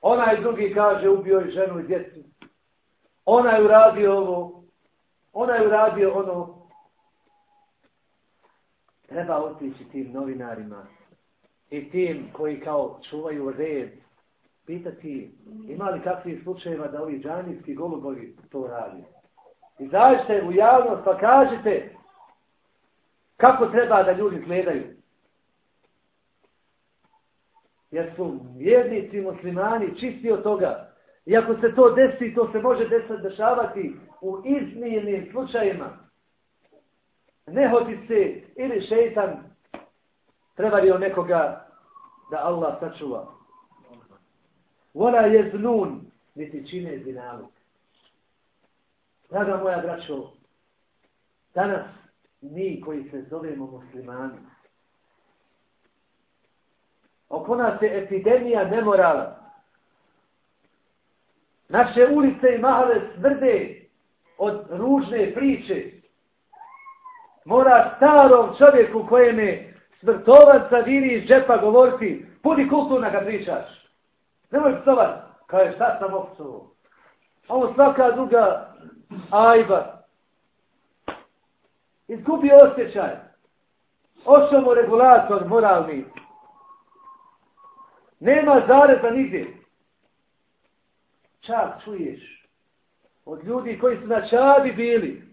Onaj drugi kaže ubio i ženu i djecu. Ona je uradio ovo, ona je uradio ono. Treba otići tim novinarima i tim koji kao čuvaju red, pitati ima li kakvih slučajeva da ovi džanijski golubovi to radi. Izađite u javnost pa kažite Kako treba da ljudi gledaju? Jer su vjernici muslimani čisti od toga. I ako se to desi, to se može dešavati u iznimnim slučajima. Nehotice ili šeitan treba li nekoga da Allah sačuva. Vola je znun, niti čine zinalog. Draga moja braćo, danas mi koji se zovemo muslimani, oko nas je epidemija nemorala. Naše ulice i mahale smrde od ružne priče. Mora starom čovjeku kojem je smrtovaca viri iz džepa govoriti, budi kulturna kad pričaš. Nemoj psovat. Kaže, šta sam opsovo? Ovo svaka druga ajba. Izgubi osjećaj. Ošao mu regulator moralni. Nema zareza nigdje. Čak čuješ od ljudi koji su na čabi bili.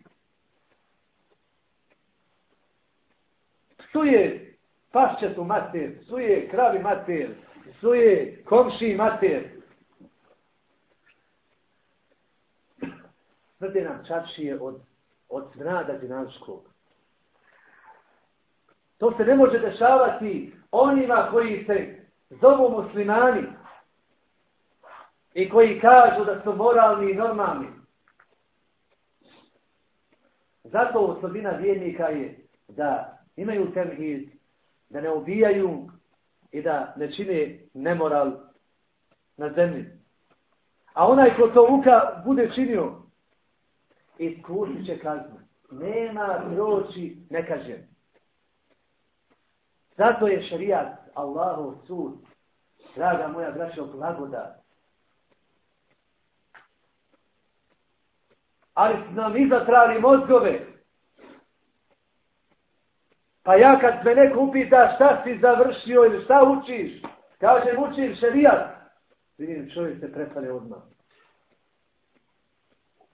Psuje pašćetu mater, psuje kravi mater, psuje komši mater. Smrde nam čačije od, od smrada dinačkog. To se ne može dešavati onima koji se zovu muslimani i koji kažu da su moralni i normalni. Zato osobina vjernika je da imaju tevhid, da ne ubijaju i da ne čine nemoral na zemlji. A onaj ko to uka bude činio, iskusit će kaznu. Nema proći nekažen. Zato je šarijat Allahov sud. Draga moja braća, blagodat. Ali nam nam izatrali mozgove. Pa ja kad me neko upita šta si završio ili šta učiš, kažem učim šerijat. Vidim, čovjek se prepale odmah.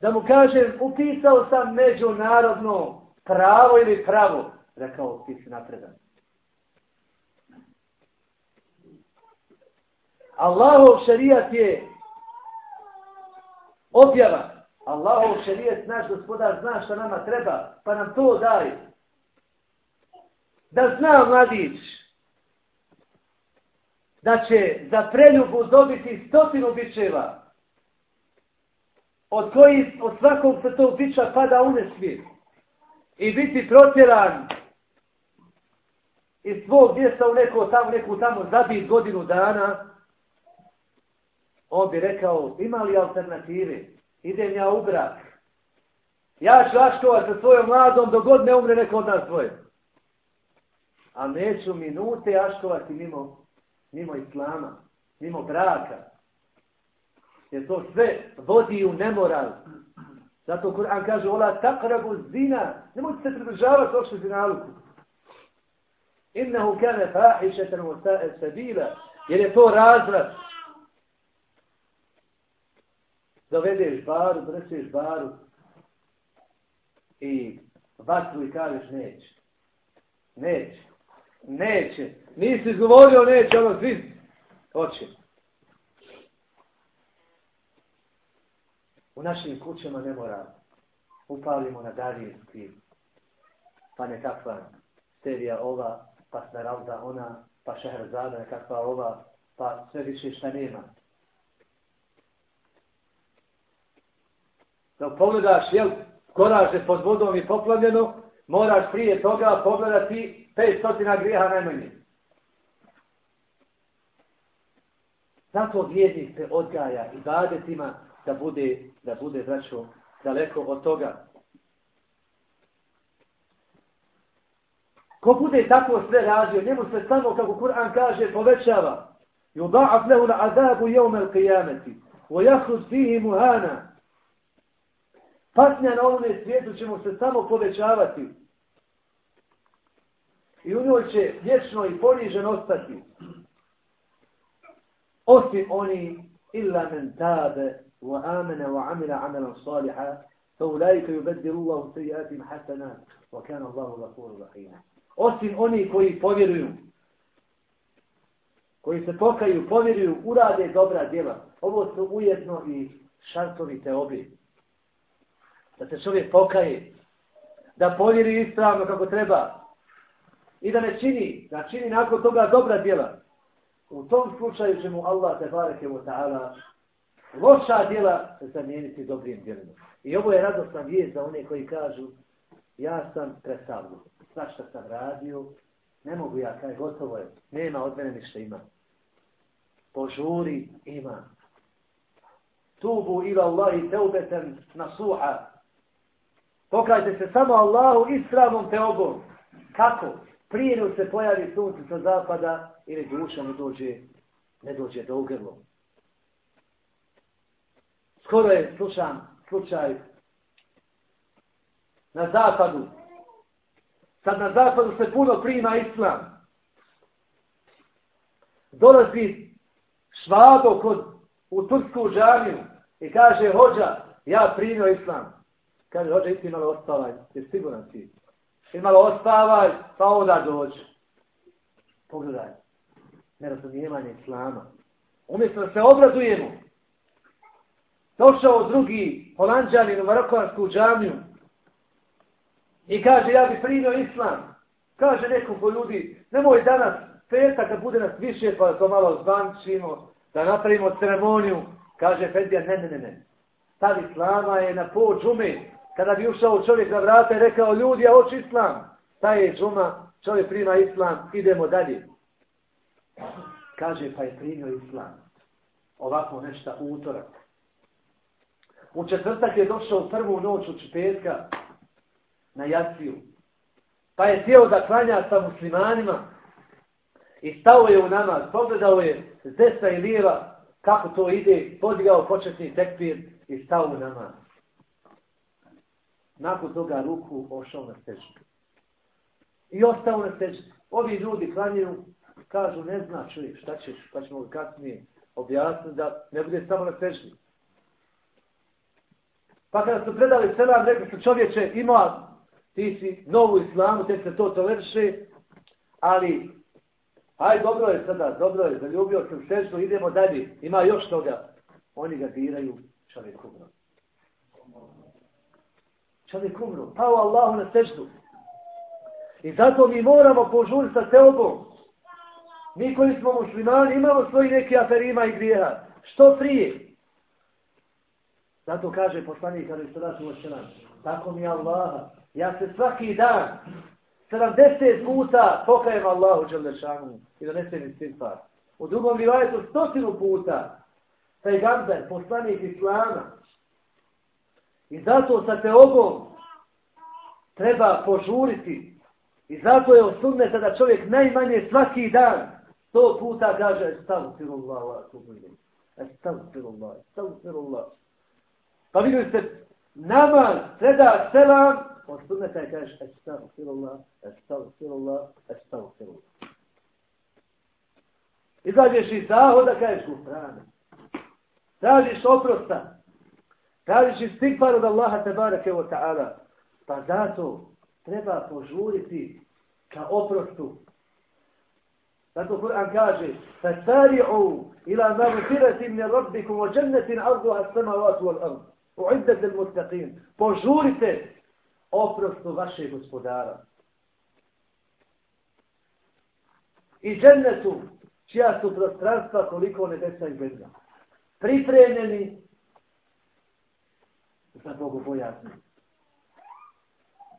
Da mu kažem, upisao sam međunarodno pravo ili pravo. Rekao, ti si napredan. Allahov šerijat je objava. Allahov šerijat, naš gospodar, zna što nama treba, pa nam to daje. Da zna mladić da će za preljubu dobiti stotinu bičeva od koji od svakog se tog bića pada u nesvijet i biti protjeran iz svog mjesta u neko tamo, neku tamo zabit godinu dana, on bi rekao, ima li alternative? Idem ja u brak. Ja ću aškovat sa svojom mladom dok god ne umre neko od nas dvoje. A neću minute aškovati mimo, mimo islama, mimo braka. Jer to sve vodi u nemoral. Zato Kur'an kaže, ola takrabu zina. Nemojte se pridržavati uopšte zinaluku. Innehu kane fahišetan u sa'e sabila. Jer je to razvrat dovedeš baru, dreseš baru i vatru i kažeš neće. Neće. Neće. Nisi izgovorio neće, ono svi hoće. U našim kućama ne mora. Upalimo na daljinski. Pa nekakva serija ova, pa snaralda ona, pa šehrazada nekakva ova, pa sve više šta nema. da pogledaš, jel, koraže pod vodom i poplavljeno, moraš prije toga pogledati 500 grijeha najmanje. Zato vjednik se odgaja i badetima da bude, da bude braćo, daleko od toga. Ko bude tako sve radio, njemu se samo, kako Kur'an kaže, povećava. Yuda'af lehu na azabu jevme l-qiyameti. Vojahud fihi muhana. Patnja na ovome svijetu ćemo se samo povećavati. I u njoj će vječno i ponižen ostati. Osim oni illa men tabe wa amene wa amila amelan saliha fa ulajka yubeddiru Allahu sejiatim hasana wa kana Allahu lakuru rahima. Osim oni koji povjeruju koji se pokaju, povjeruju, urade dobra djela. Ovo su ujedno i šantovi te obje da se čovjek pokaje, da povjeri ispravno kako treba i da ne čini, da čini nakon toga dobra djela. u tom slučaju će mu Allah te bareke u ta'ala loša djela zamijeniti dobrim djelima. I ovo je radosna vijest za one koji kažu ja sam presavljen. Svašta sam radio, ne mogu ja, kaj gotovo je, nema od mene ništa ima. Požuri ima. Tubu ila Allahi teubeten nasuha. Pokajte se samo Allahu ispravnom teobom. Kako? Prije se pojavi sunce sa zapada ili duša ne dođe, ne dođe do ugrlo. Skoro je slušan slučaj na zapadu. Sad na zapadu se puno prima islam. Dolazi švabo kod, u tursku džamiju i kaže, hođa, ja primio islam. Kaže, hođa, ti malo ostavaj, jer siguran ti. Ti malo ostavaj, pa onda dođe. Pogledaj, nerazumijevanje islama. Umjesto da se obrazujemo, došao drugi holandžanin u Marokansku džamiju i kaže, ja bi primio islam. Kaže nekom po ljudi, nemoj danas, petak, kad bude nas više, pa to malo zvančimo, da napravimo ceremoniju. Kaže Fedija, ne, ne, ne, ne. Stav islama je na po džume. Kada bi ušao čovjek na vrata i rekao, ljudi, ja hoću islam. Taj je džuma, čovjek prima islam, idemo dalje. Kaže, pa je primio islam. Ovako nešto utorak. U četvrtak je došao prvu noć u čepetka na jaciju. Pa je tijelo da klanja sa muslimanima i stao je u namaz. Pogledao je s desna i lijeva kako to ide, podigao početni tekbir i stao u namaz. Nakon toga ruku ošao na stežu. I ostao na stežu. Ovi ljudi klanjaju, kažu ne zna čovjek šta ćeš, pa ćemo kasnije objasniti da ne bude samo na stežu. Pa kada su predali selam, rekli su čovječe, ima, ti si novu islamu, tek se to toleriše, ali, aj, dobro je sada, dobro je, zaljubio se u seždu, idemo dalje, ima još toga. Oni ga diraju, čovjeku. Čovjek umro, pao Allahu na seždu. I zato mi moramo požuriti sa teobom. Mi koji smo muslimani imamo svoji neki aferima i grijeha. Što prije? Zato kaže poslanik Ali Sadatu Vošelan, tako mi Allah, ja se svaki dan 70 puta pokajem Allahu Đelešanu i donesem istinfar. U drugom rivajetu stotinu puta taj gamber, poslanik Islama. I zato sa te ogom treba požuriti. I zato je osudneta da čovjek najmanje svaki dan sto puta kaže Estavfirullah, Estavfirullah, Estavfirullah. Pa vidjeli ste, namaz, preda selam, od sunneta je kažeš, estagfirullah, estagfirullah, estagfirullah. Izađeš iz zahoda, kažeš gufrane. Tražiš oprosta. Tražiš istikvar od Allaha tebareke wa ta'ala. Pa zato treba požuriti ka oprostu. Zato Kur'an kaže فَسَارِعُوا إِلَى مَغْفِرَةٍ مِنْ رَبِّكُمْ وَجَنَّةٍ عَرْضُهَا السَّمَوَاتُ وَالْأَرْضُ Uiddet il mustaqim. Požurite oprostu vašeg gospodara. I džennetu, čija su prostranstva koliko nebesa i zemlja. Pripremljeni sa Bogu bojazni.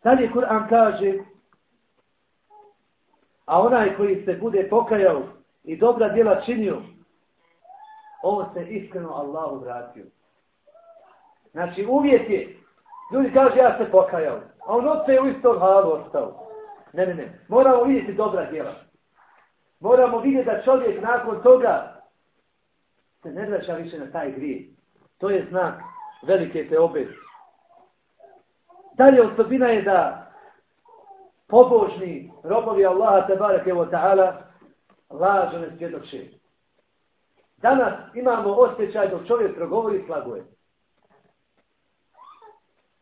Dalje Kur'an kaže a onaj koji se bude pokajao i dobra djela činio, on se iskreno Allahu vratio. Znači uvjet je, ljudi kaže ja se pokajao, a on opet u istom halu ostao. Ne, ne, ne, moramo vidjeti dobra djela. Moramo vidjeti da čovjek nakon toga se ne vraća više na taj grije. To je znak velike te obe. Dalje osobina je da pobožni robovi Allaha tebareke wa ta'ala lažu ne svjedoče. Danas imamo osjećaj dok čovjek progovori slaguje.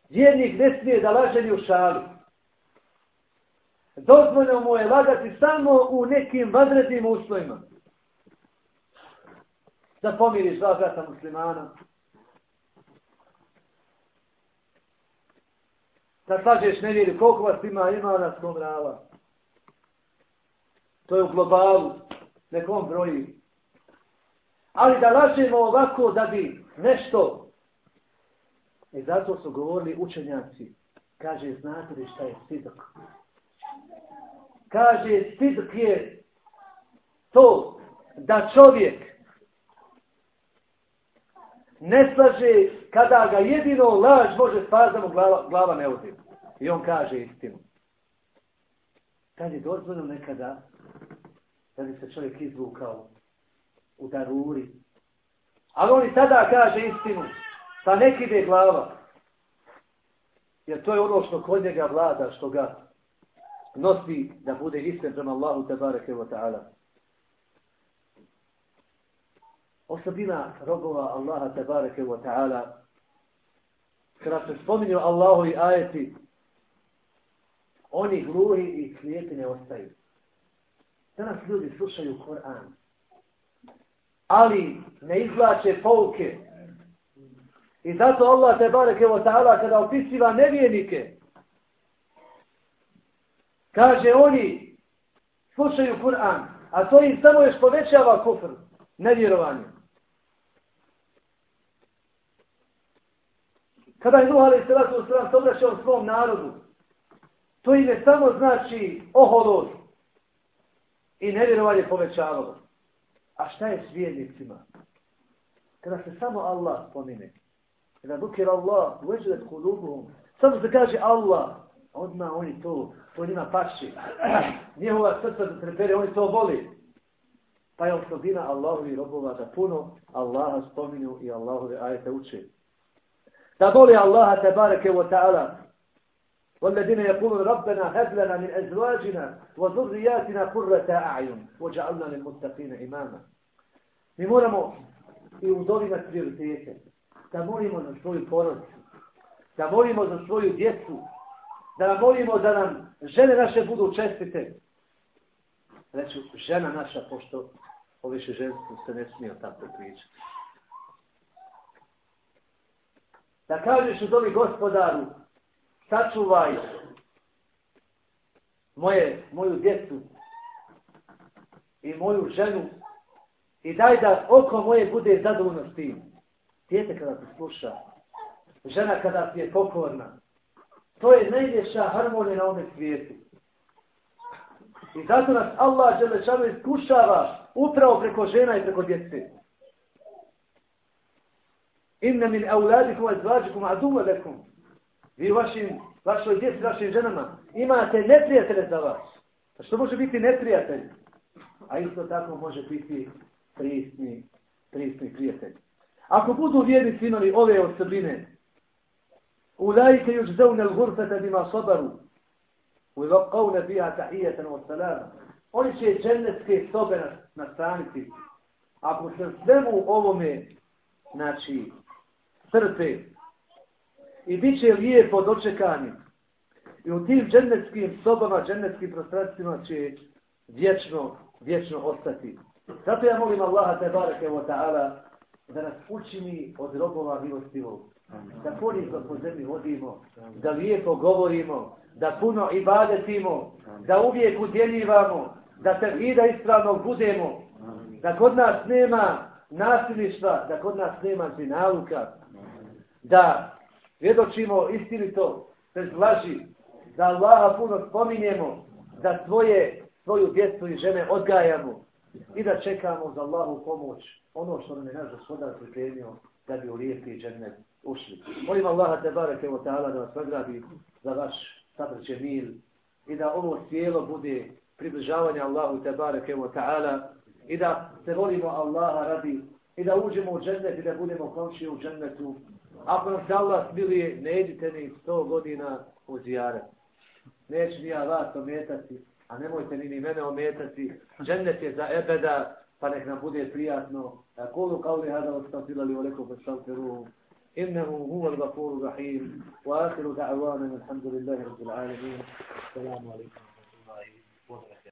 Vjernik ne smije da laže ni u šalu. Dozvoljeno mu je lagati samo u nekim vadrednim uslovima. Da pomiriš dva brata muslimana. Da slažeš nevjeri koliko vas ima, ima nas kom rava. To je u globalu. Nekom broji Ali da lažemo ovako da bi nešto. I zato su govorili učenjaci. Kaže, znate li šta je sidok? Kaže, sidok je to da čovjek ne slaže kada ga jedino laž može spati da mu glava, glava ne uzim. I on kaže istinu. Kad je dozvoljeno nekada da bi se čovjek izvukao u daruri. Ali on i tada kaže istinu, pa neki ide glava. Jer to je ono što kod njega vlada, što ga nosi da bude iskren prema Allahu tabareke wa ta'ala. Osobina robova Allaha tabareke wa ta'ala kada se spominju Allahovi ajeti oni gluhi i slijepi ne ostaju. Danas ljudi slušaju Koran, ali ne izvlače pouke. I zato Allah te bareke wa ta'ala kada opisiva nevijenike, kaže oni slušaju Kur'an, a to im samo još povećava kufr, nevjerovanje. Kada je Nuh ali se vas se obraćao svom narodu, to im je samo znači oholost i nevjerovanje povećavalo. A šta je s vjernicima? Kada se samo Allah spomine, kada dukir Allah, uveđelet kulubuhum, samo se kaže Allah, odmah oni to, to njima paši. Njihova srca da trepere, oni to voli. Pa je osobina Allahovi robova da puno Allaha spominu i Allahove ajete uči Da voli Allaha tebareke wa ta'ala, والذين يقولون ربنا هب لنا من أزواجنا وذرياتنا قرة أعين وجعلنا للمتقين إماما Mi moramo i u dobi na prioritete, da molimo za svoju porodicu, da molimo za svoju djecu, da nam molimo da nam žene naše budu čestite. Reću, žena naša, pošto o više ženstvu se ne smije tako pričati. Da kažeš u dobi gospodaru, sačuvaj moje, moju djecu i moju ženu i daj da oko moje bude zadovoljno s tim. Djete kada te sluša, žena kada ti je pokorna, to je najljepša harmonija na ovom svijetu. I zato nas Allah Želešanu iskušava upravo preko žena i preko djece. Inna min auladikum azvađikum aduva lekum. Vi vašim, vašoj djeci, vašim ženama imate neprijatelje za vas. A što može biti neprijatelj? A isto tako može biti prisni, prisni prijatelj. Ako budu vjernici imali ove osobine, ulajke još zaune l'gurfete bima sobaru, u ilokavne bija tahijeten od salama, oni će džennetske sobe nastaniti. Ako se svemu ovome, znači, trpe, i bit će lijepo dočekani. I u tim džennetskim sobama, džennetskim prostranstvima će vječno, vječno ostati. Zato ja molim Allaha te bareke wa ta'ala da nas učini od robova milostivog. Da ponizno po zemlji vodimo, da lijepo govorimo, da puno ibadetimo, da uvijek udjeljivamo, da te vida ispravnog budemo, da kod nas nema nasilništva, da kod nas nema zinaluka, da svjedočimo istinito, bez laži, da Allaha puno spominjemo, da svoje, svoju djecu i žene odgajamo i da čekamo za Allahu pomoć, ono što nam je naš gospodar pripremio, da bi u lijepi džennet ušli. Molim Allaha te barek evo ta'ala da vas nagradi za vaš sabr mil i da ovo cijelo bude približavanje Allahu te barek evo ta'ala i da se volimo Allaha radi i da uđemo u džennet i da budemo komši u džennetu Ako nam se Allah smilije, ne idite ni sto godina u zijare. Neće ni ja vas ometati, a nemojte ni ni mene ometati. Džennet je za ebeda, pa nek nam bude prijatno. Kulu kao li hada ostafilali u lekom postavteru. إنه هو الغفور الرحيم وآخر دعوانا الحمد لله رب العالمين السلام عليكم